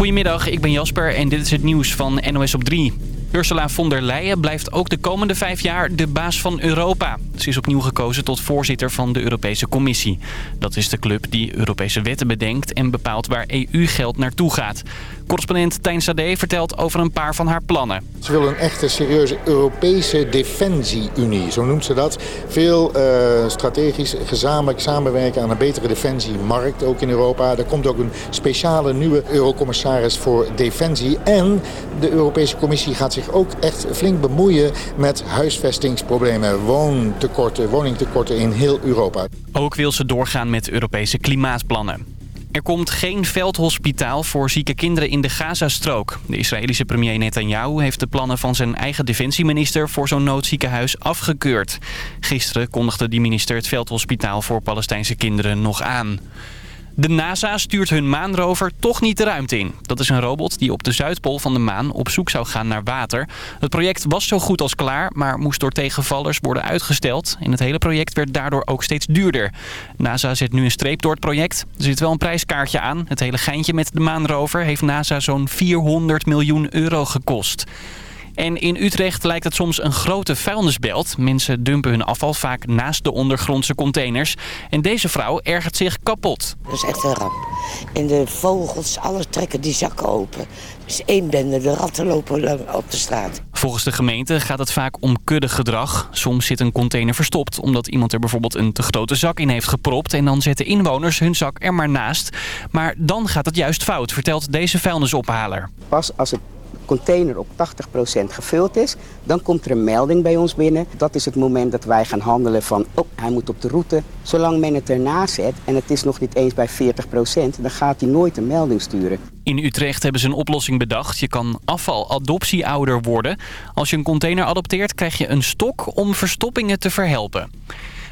Goedemiddag, ik ben Jasper en dit is het nieuws van NOS op 3. Ursula von der Leyen blijft ook de komende vijf jaar de baas van Europa. Ze is opnieuw gekozen tot voorzitter van de Europese Commissie. Dat is de club die Europese wetten bedenkt en bepaalt waar EU-geld naartoe gaat. Correspondent Tijn Sade vertelt over een paar van haar plannen. Ze wil een echte serieuze Europese defensie-unie, zo noemt ze dat. Veel uh, strategisch gezamenlijk samenwerken aan een betere defensiemarkt, ook in Europa. Er komt ook een speciale nieuwe eurocommissaris voor defensie. En de Europese Commissie gaat zich ook echt flink bemoeien met huisvestingsproblemen, woontekorten, woningtekorten in heel Europa. Ook wil ze doorgaan met Europese klimaatplannen. Er komt geen veldhospitaal voor zieke kinderen in de Gazastrook. De Israëlische premier Netanyahu heeft de plannen van zijn eigen defensieminister voor zo'n noodziekenhuis afgekeurd. Gisteren kondigde die minister het veldhospitaal voor Palestijnse kinderen nog aan. De NASA stuurt hun maanrover toch niet de ruimte in. Dat is een robot die op de Zuidpool van de maan op zoek zou gaan naar water. Het project was zo goed als klaar, maar moest door tegenvallers worden uitgesteld. En het hele project werd daardoor ook steeds duurder. NASA zet nu een streep door het project. Er zit wel een prijskaartje aan. Het hele geintje met de maanrover heeft NASA zo'n 400 miljoen euro gekost. En in Utrecht lijkt het soms een grote vuilnisbelt. Mensen dumpen hun afval vaak naast de ondergrondse containers. En deze vrouw ergert zich kapot. Dat is echt een ramp. En de vogels, alles trekken die zakken open. Dus één bende, de ratten lopen op de straat. Volgens de gemeente gaat het vaak om kuddegedrag. Soms zit een container verstopt omdat iemand er bijvoorbeeld een te grote zak in heeft gepropt. En dan zetten inwoners hun zak er maar naast. Maar dan gaat het juist fout, vertelt deze vuilnisophaler. Pas als het container op 80% gevuld is, dan komt er een melding bij ons binnen. Dat is het moment dat wij gaan handelen van, oh, hij moet op de route. Zolang men het ernaast zet en het is nog niet eens bij 40%, dan gaat hij nooit een melding sturen. In Utrecht hebben ze een oplossing bedacht. Je kan afval-adoptieouder worden. Als je een container adopteert, krijg je een stok om verstoppingen te verhelpen.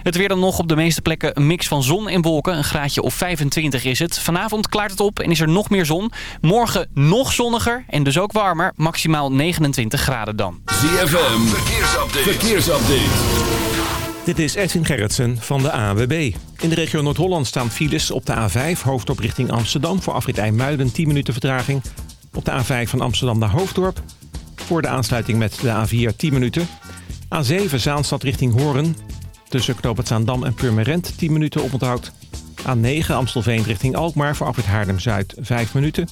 Het weer dan nog op de meeste plekken een mix van zon en wolken. Een graadje of 25 is het. Vanavond klaart het op en is er nog meer zon. Morgen nog zonniger en dus ook warmer. Maximaal 29 graden dan. ZFM, verkeersupdate. verkeersupdate. Dit is Edwin Gerritsen van de AWB. In de regio Noord-Holland staan files op de A5, hoofddorp richting Amsterdam... voor afrit IJmuiden 10 minuten vertraging. Op de A5 van Amsterdam naar Hoofddorp. Voor de aansluiting met de A4 10 minuten. A7 Zaanstad richting Hoorn. Tussen Knoop Zaandam en Purmerend 10 minuten oponthoud. A9 Amstelveen richting Alkmaar voor afrit Haarlem-Zuid 5 minuten.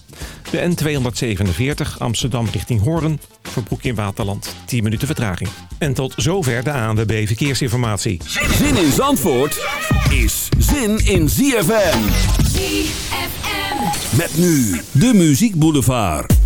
De N247 Amsterdam richting Hoorn voor Broek in Waterland 10 minuten vertraging. En tot zover de ANWB Verkeersinformatie. Zin in Zandvoort is zin in ZFM. ZFM. Met nu de Muziek Boulevard.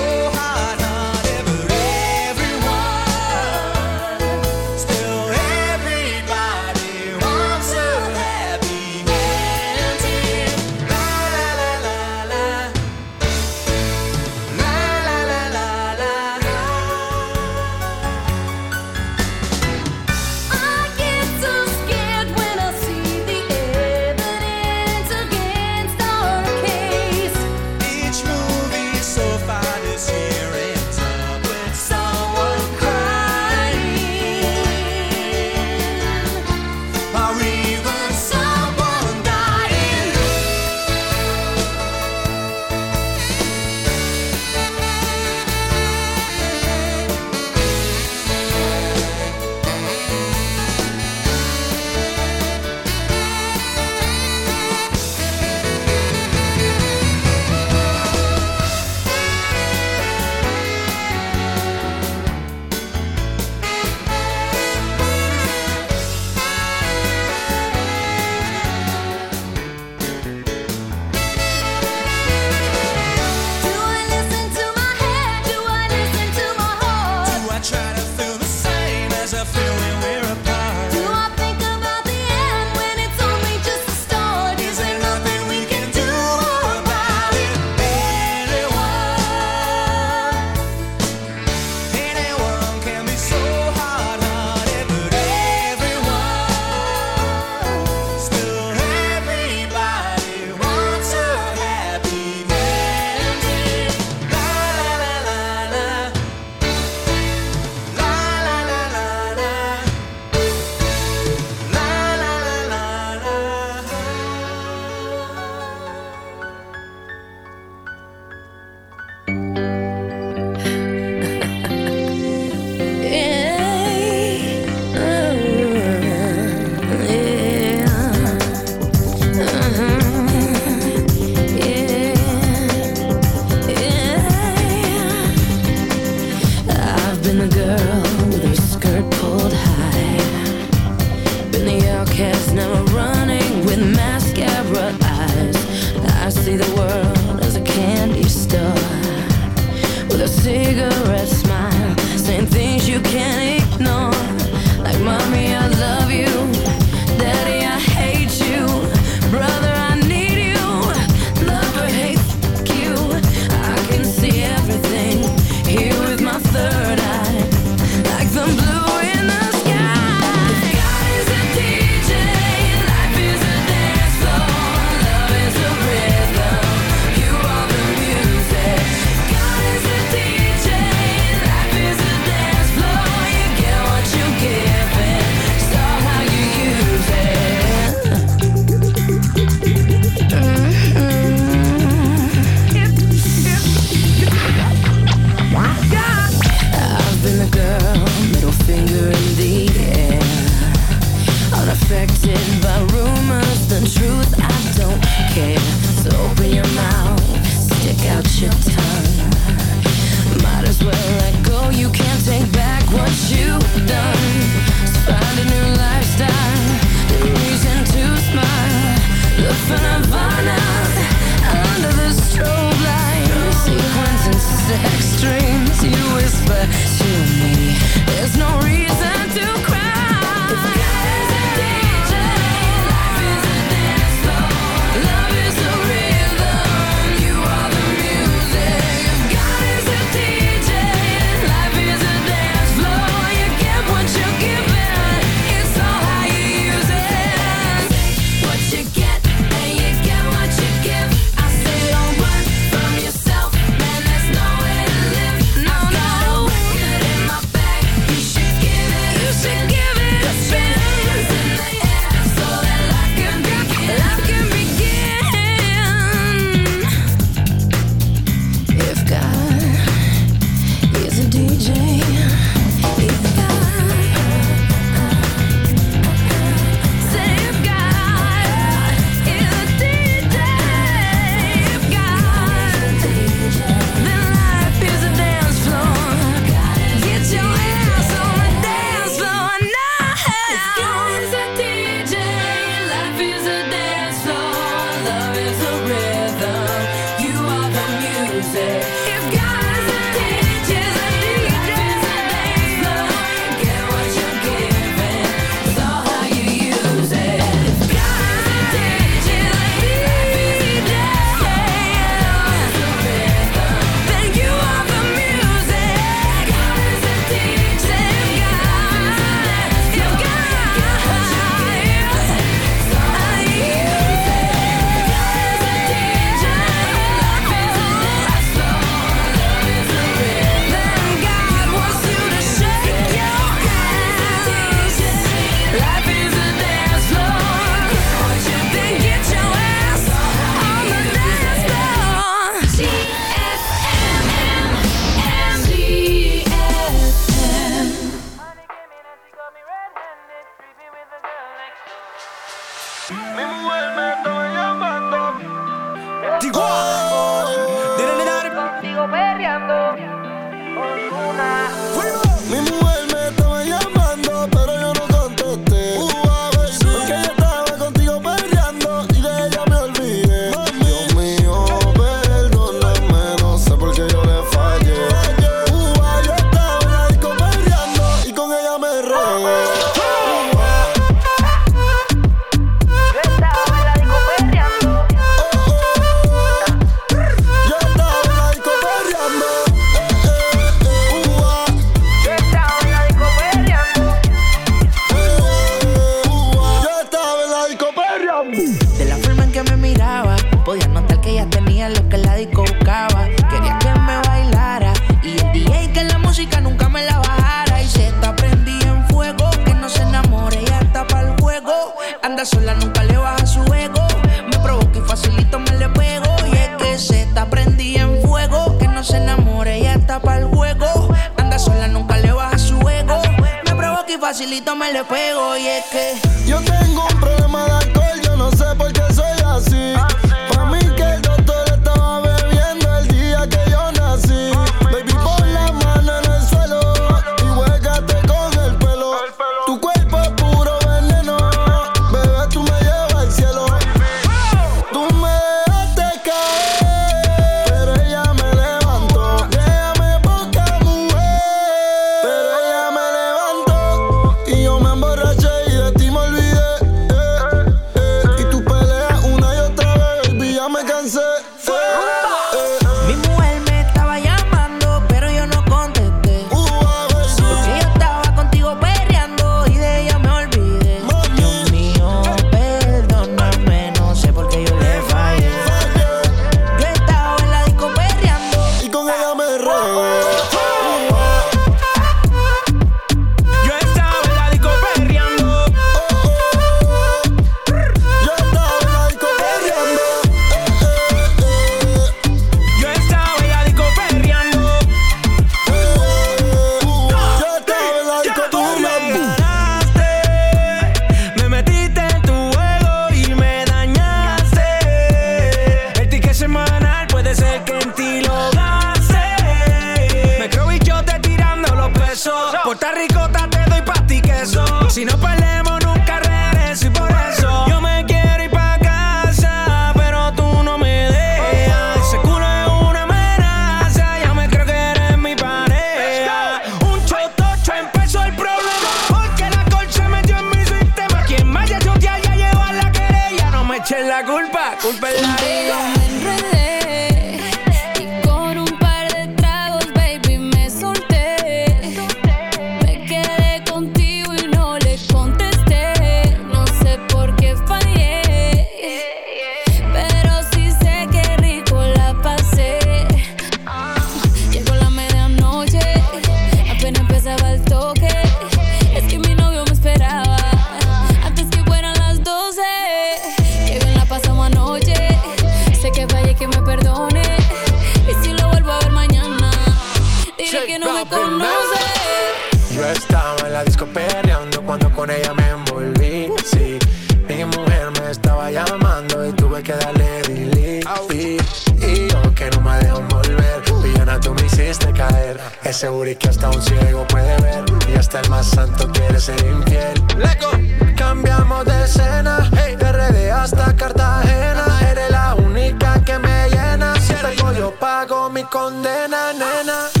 Es seguro que hasta un ciego puede ver. Y hasta el más santo quiere ser infiel. Lego. Cambiamos de escena hey. De RD hasta Cartagena. Eres la única que me llena. Si yo pago mi condena, nena.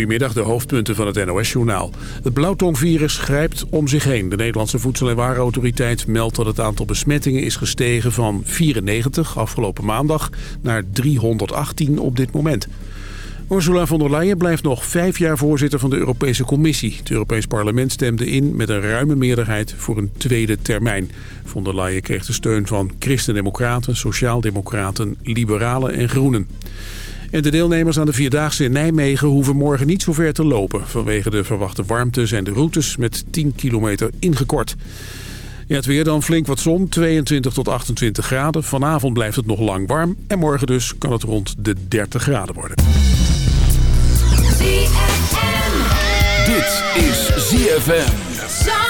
Goedemiddag, de hoofdpunten van het NOS-journaal. Het blauwtongvirus grijpt om zich heen. De Nederlandse Voedsel- en Warenautoriteit meldt dat het aantal besmettingen is gestegen van 94 afgelopen maandag naar 318 op dit moment. Ursula von der Leyen blijft nog vijf jaar voorzitter van de Europese Commissie. Het Europees Parlement stemde in met een ruime meerderheid voor een tweede termijn. Von der Leyen kreeg de steun van Christen-Democraten, Sociaaldemocraten, Liberalen en Groenen. En de deelnemers aan de Vierdaagse in Nijmegen hoeven morgen niet zo ver te lopen. Vanwege de verwachte warmte zijn de routes met 10 kilometer ingekort. Ja, het weer dan flink wat zon, 22 tot 28 graden. Vanavond blijft het nog lang warm en morgen dus kan het rond de 30 graden worden. Dit is ZFM.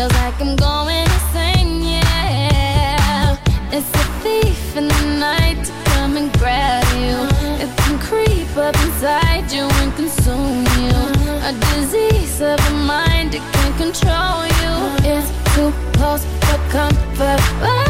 Feels like I'm going insane, yeah. It's a thief in the night to come and grab you. It can creep up inside you and consume you. A disease of the mind, that can control you. It's too close for comfort.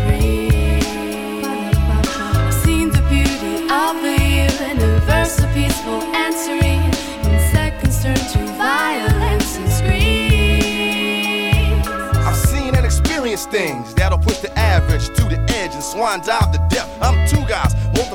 so peaceful and seconds turn to violence and screams. I've seen and experienced things that'll push the average to the edge and swan dive to death. I'm two guys,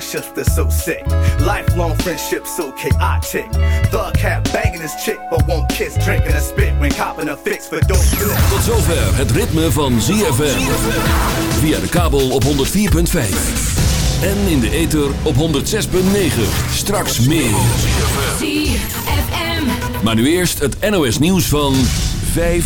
Seen relationships that's so sick. Lifelong friendships so chaotic. Thug cat banging his chick, but won't kiss, drinking a spit when copping a fix for dope. Tot zover het ritme van ZFM. Via de kabel op 104.5. En in de ether op 106.9. Straks meer. ZFM. Maar nu eerst het NOS nieuws van 5